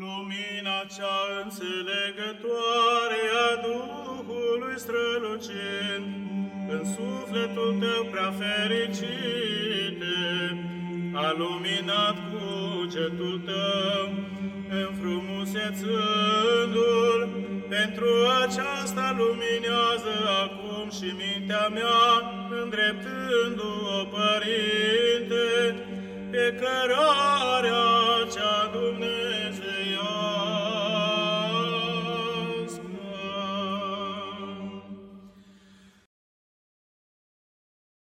Lumina cea înțelegătoare a Duhului strălucind, în sufletul tău prea fericite, a luminat cugetul tău, înfrumusețându-l, pentru aceasta luminează acum și mintea mea, îndreptându-o, Părinte, pe cărarea.